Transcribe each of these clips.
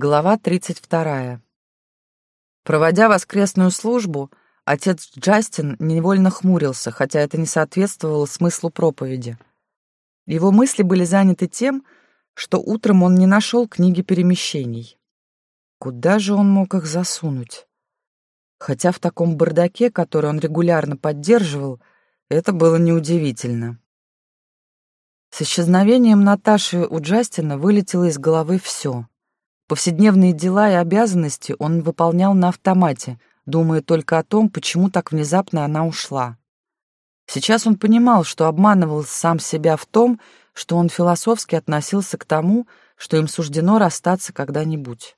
Глава 32. Проводя воскресную службу, отец Джастин невольно хмурился, хотя это не соответствовало смыслу проповеди. Его мысли были заняты тем, что утром он не нашел книги перемещений. Куда же он мог их засунуть? Хотя в таком бардаке, который он регулярно поддерживал, это было неудивительно. С исчезновением Наташи у Джастина вылетело из головы все. Повседневные дела и обязанности он выполнял на автомате, думая только о том, почему так внезапно она ушла. Сейчас он понимал, что обманывал сам себя в том, что он философски относился к тому, что им суждено расстаться когда-нибудь.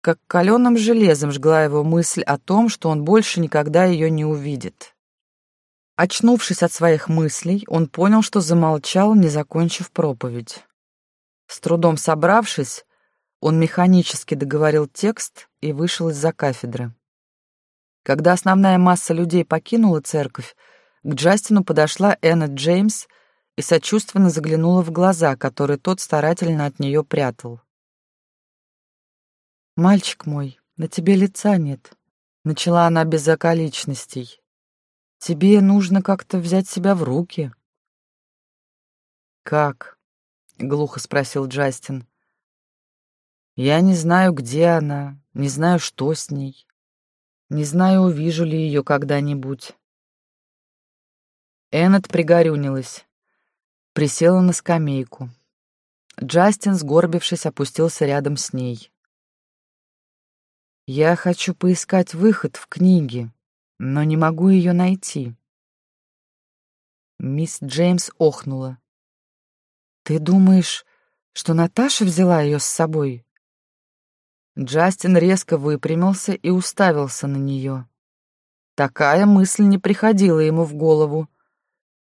Как каленым железом жгла его мысль о том, что он больше никогда ее не увидит. Очнувшись от своих мыслей, он понял, что замолчал, не закончив проповедь. С трудом собравшись, он механически договорил текст и вышел из-за кафедры. Когда основная масса людей покинула церковь, к Джастину подошла Энна Джеймс и сочувственно заглянула в глаза, которые тот старательно от нее прятал. «Мальчик мой, на тебе лица нет», — начала она без околичностей. «Тебе нужно как-то взять себя в руки». «Как?» — глухо спросил Джастин. Я не знаю, где она, не знаю, что с ней. Не знаю, увижу ли ее когда-нибудь. Эннет пригорюнилась. Присела на скамейку. Джастин, сгорбившись, опустился рядом с ней. «Я хочу поискать выход в книге, но не могу ее найти». Мисс Джеймс охнула. «Ты думаешь, что Наташа взяла ее с собой?» Джастин резко выпрямился и уставился на нее. Такая мысль не приходила ему в голову.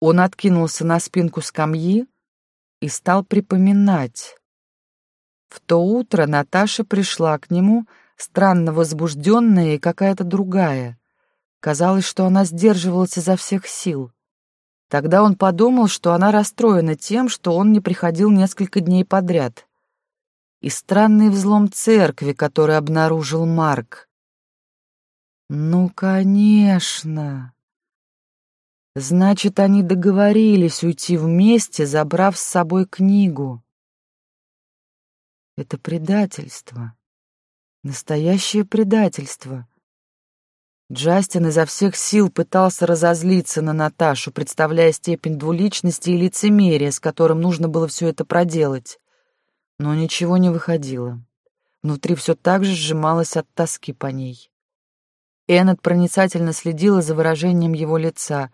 Он откинулся на спинку скамьи и стал припоминать. В то утро Наташа пришла к нему, странно возбужденная и какая-то другая. Казалось, что она сдерживалась изо всех сил. Тогда он подумал, что она расстроена тем, что он не приходил несколько дней подряд и странный взлом церкви, который обнаружил Марк. Ну, конечно. Значит, они договорились уйти вместе, забрав с собой книгу. Это предательство. Настоящее предательство. Джастин изо всех сил пытался разозлиться на Наташу, представляя степень двуличности и лицемерия, с которым нужно было все это проделать. Но ничего не выходило. Внутри все так же сжималось от тоски по ней. Эннет проницательно следила за выражением его лица.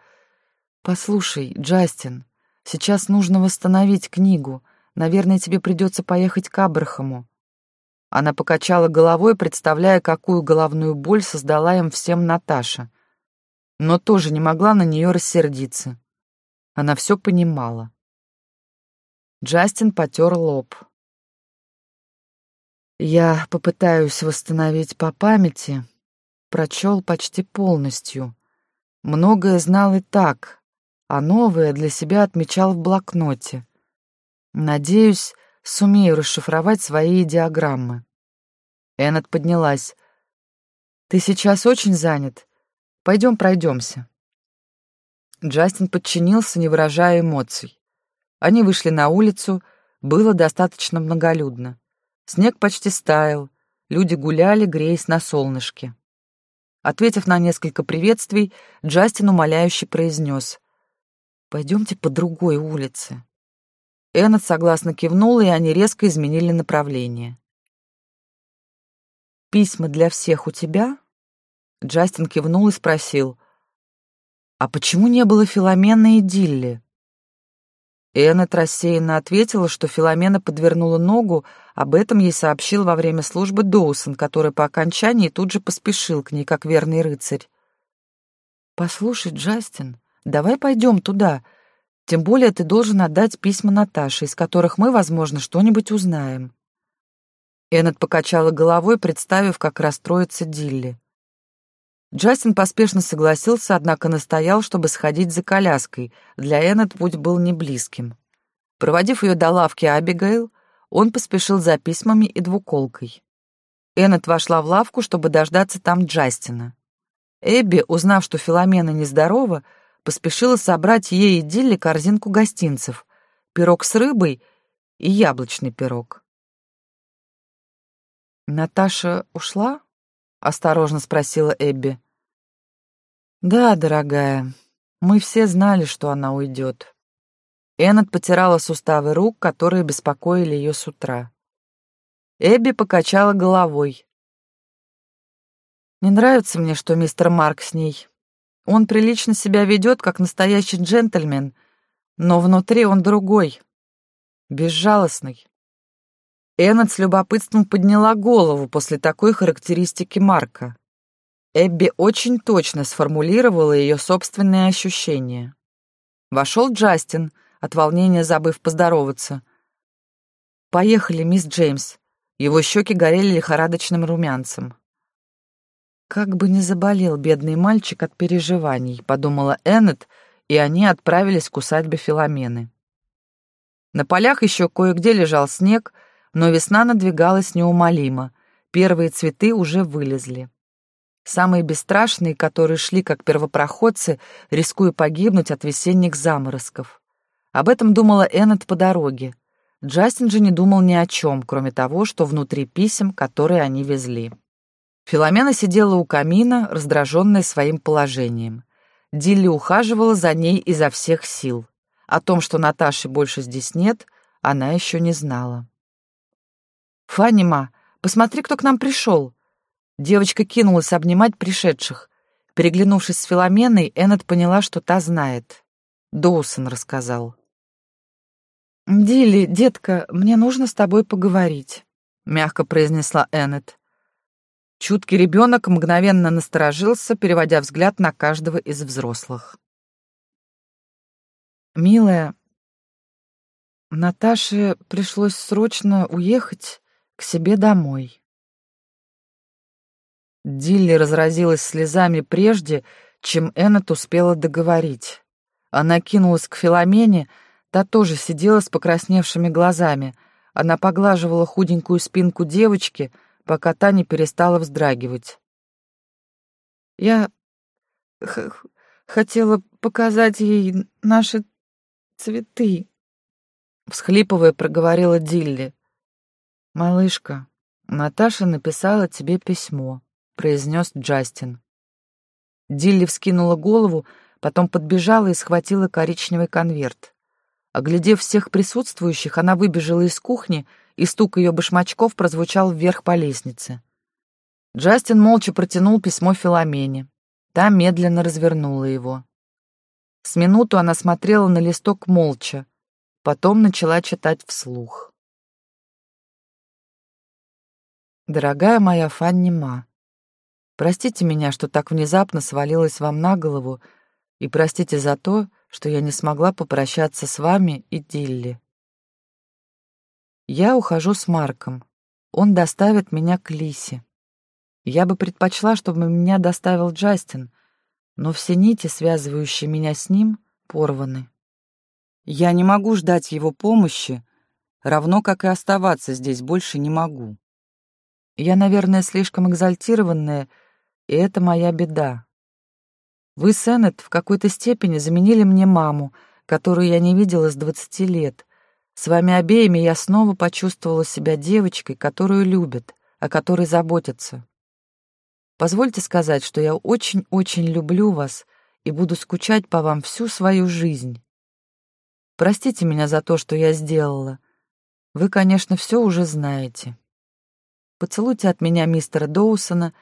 «Послушай, Джастин, сейчас нужно восстановить книгу. Наверное, тебе придется поехать к Абрахаму». Она покачала головой, представляя, какую головную боль создала им всем Наташа. Но тоже не могла на нее рассердиться. Она все понимала. Джастин потер лоб. Я попытаюсь восстановить по памяти, прочел почти полностью. Многое знал и так, а новое для себя отмечал в блокноте. Надеюсь, сумею расшифровать свои диаграммы. Эннет поднялась. «Ты сейчас очень занят. Пойдем пройдемся». Джастин подчинился, не выражая эмоций. Они вышли на улицу, было достаточно многолюдно. Снег почти стаял, люди гуляли, греясь на солнышке. Ответив на несколько приветствий, Джастин умоляюще произнес «Пойдемте по другой улице». Эннет согласно кивнула, и они резко изменили направление. «Письма для всех у тебя?» Джастин кивнул и спросил «А почему не было Филомены и Дилли?» Эннет рассеянно ответила, что Филомена подвернула ногу, об этом ей сообщил во время службы Доусон, который по окончании тут же поспешил к ней, как верный рыцарь. «Послушай, Джастин, давай пойдем туда. Тем более ты должен отдать письма Наташе, из которых мы, возможно, что-нибудь узнаем». Эннет покачала головой, представив, как расстроится Дилли. Джастин поспешно согласился, однако настоял, чтобы сходить за коляской. Для Эннет путь был не близким. Проводив ее до лавки Абигейл, он поспешил за письмами и двуколкой. Эннет вошла в лавку, чтобы дождаться там Джастина. Эбби, узнав, что Филомена нездорова, поспешила собрать ей и Дилли корзинку гостинцев, пирог с рыбой и яблочный пирог. «Наташа ушла?» — осторожно спросила Эбби. «Да, дорогая, мы все знали, что она уйдет». Эннет потирала суставы рук, которые беспокоили ее с утра. Эбби покачала головой. «Не нравится мне, что мистер Марк с ней. Он прилично себя ведет, как настоящий джентльмен, но внутри он другой, безжалостный. Эннет с любопытством подняла голову после такой характеристики Марка. Эбби очень точно сформулировала ее собственные ощущения. Вошел Джастин, от волнения забыв поздороваться. «Поехали, мисс Джеймс». Его щеки горели лихорадочным румянцем. «Как бы не заболел бедный мальчик от переживаний», — подумала Эннет, и они отправились к усадьбе Филомены. На полях еще кое-где лежал снег, но весна надвигалась неумолимо, первые цветы уже вылезли. Самые бесстрашные, которые шли как первопроходцы, рискуя погибнуть от весенних заморозков. Об этом думала Эннет по дороге. Джастин же не думал ни о чем, кроме того, что внутри писем, которые они везли. Филомена сидела у камина, раздраженная своим положением. Дилли ухаживала за ней изо всех сил. О том, что Наташи больше здесь нет, она еще не знала. «Фанима, посмотри, кто к нам пришел!» Девочка кинулась обнимать пришедших. Переглянувшись с Филоменой, Эннет поняла, что та знает. Доусон рассказал. «Дилли, детка, мне нужно с тобой поговорить», — мягко произнесла Эннет. Чуткий ребенок мгновенно насторожился, переводя взгляд на каждого из взрослых. «Милая, Наташе пришлось срочно уехать к себе домой». Дилли разразилась слезами прежде, чем Эннет успела договорить. Она кинулась к Филомене, та тоже сидела с покрасневшими глазами. Она поглаживала худенькую спинку девочки — пока та не перестала вздрагивать. «Я хотела показать ей наши цветы», — всхлипывая, проговорила Дилли. «Малышка, Наташа написала тебе письмо», — произнес Джастин. Дилли вскинула голову, потом подбежала и схватила коричневый конверт. Оглядев всех присутствующих, она выбежала из кухни — и стук ее башмачков прозвучал вверх по лестнице. Джастин молча протянул письмо Филомене. Та медленно развернула его. С минуту она смотрела на листок молча, потом начала читать вслух. «Дорогая моя Фанни Ма, простите меня, что так внезапно свалилась вам на голову, и простите за то, что я не смогла попрощаться с вами и Дилли. Я ухожу с Марком. Он доставит меня к Лисе. Я бы предпочла, чтобы меня доставил Джастин, но все нити, связывающие меня с ним, порваны. Я не могу ждать его помощи, равно как и оставаться здесь больше не могу. Я, наверное, слишком экзальтированная, и это моя беда. Вы, Сеннет, в какой-то степени заменили мне маму, которую я не видела с двадцати лет — с вами обеими я снова почувствовала себя девочкой, которую любят, о которой заботятся. Позвольте сказать, что я очень-очень люблю вас и буду скучать по вам всю свою жизнь. Простите меня за то, что я сделала. Вы, конечно, все уже знаете. Поцелуйте от меня мистера Доусона,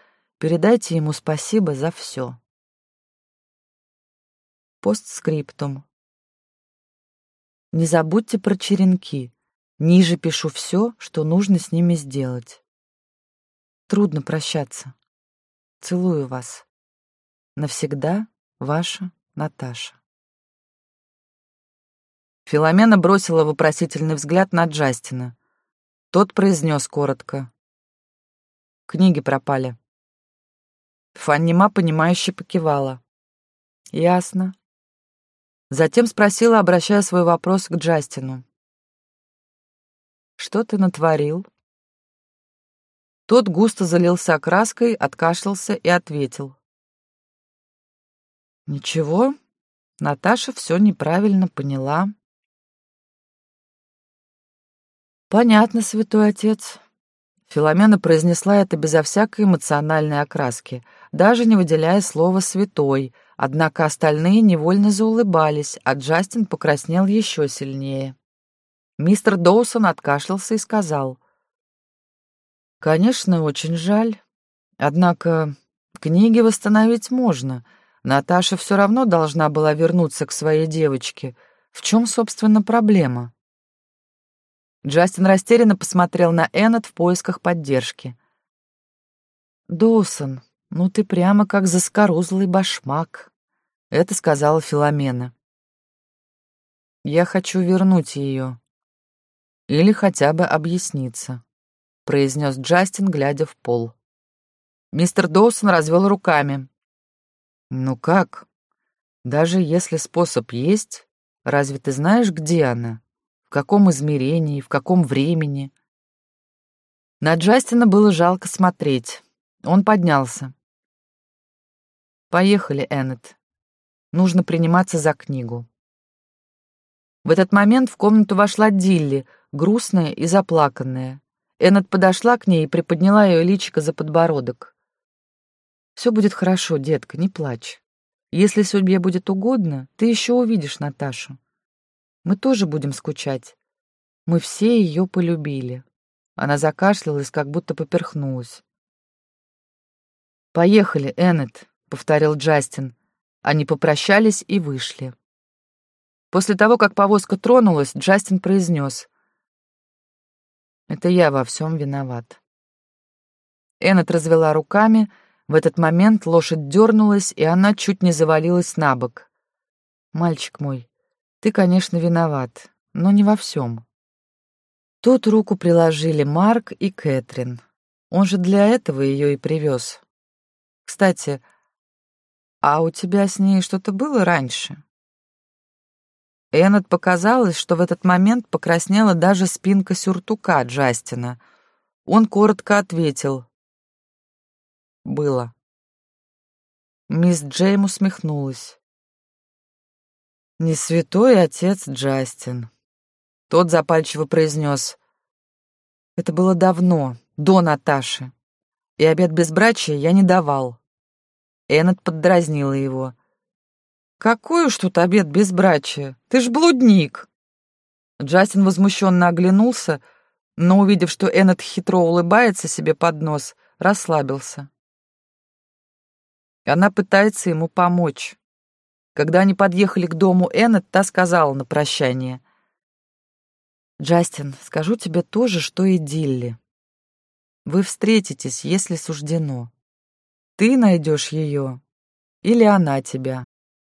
передайте ему спасибо за все. Постскриптум. Не забудьте про черенки. Ниже пишу все, что нужно с ними сделать. Трудно прощаться. Целую вас. Навсегда ваша Наташа. Филомена бросила вопросительный взгляд на Джастина. Тот произнес коротко. Книги пропали. Фаннима, понимающе покивала. «Ясно. Затем спросила, обращая свой вопрос к Джастину. что ты натворил?» Тот густо залился краской, откашлялся и ответил. «Ничего, Наташа все неправильно поняла». «Понятно, святой отец». Филомена произнесла это безо всякой эмоциональной окраски, даже не выделяя слово «святой», однако остальные невольно заулыбались, а Джастин покраснел еще сильнее. Мистер Доусон откашлялся и сказал. «Конечно, очень жаль. Однако книги восстановить можно. Наташа все равно должна была вернуться к своей девочке. В чем, собственно, проблема?» Джастин растерянно посмотрел на Эннет в поисках поддержки. «Доусон, ну ты прямо как заскорузлый башмак», — это сказала Филомена. «Я хочу вернуть ее. Или хотя бы объясниться», — произнес Джастин, глядя в пол. Мистер Доусон развел руками. «Ну как? Даже если способ есть, разве ты знаешь, где она?» каком измерении, в каком времени. На Джастина было жалко смотреть. Он поднялся. «Поехали, Эннет. Нужно приниматься за книгу». В этот момент в комнату вошла Дилли, грустная и заплаканная. Эннет подошла к ней и приподняла ее личико за подбородок. «Все будет хорошо, детка, не плачь. Если судьбе будет угодно, ты еще увидишь Наташу. Мы тоже будем скучать. Мы все ее полюбили. Она закашлялась, как будто поперхнулась. «Поехали, Эннет», — повторил Джастин. Они попрощались и вышли. После того, как повозка тронулась, Джастин произнес. «Это я во всем виноват». Эннет развела руками. В этот момент лошадь дернулась, и она чуть не завалилась на бок. «Мальчик мой, ты, конечно, виноват, но не во всем. Тут руку приложили Марк и Кэтрин. Он же для этого ее и привез. Кстати, а у тебя с ней что-то было раньше? Эннет показалось, что в этот момент покраснела даже спинка сюртука Джастина. Он коротко ответил. «Было». Мисс Джейм усмехнулась. «Не святой отец Джастин». Тот запальчиво произнес. «Это было давно, до Наташи. И обед безбрачия я не давал». Эннет поддразнила его. «Какой уж тут обед безбрачия? Ты ж блудник!» Джастин возмущенно оглянулся, но, увидев, что Эннет хитро улыбается себе под нос, расслабился. Она пытается ему помочь. Когда они подъехали к дому Эннет, та сказала на прощание. «Джастин, скажу тебе то же, что и Дилли. Вы встретитесь, если суждено. Ты найдешь ее, или она тебя.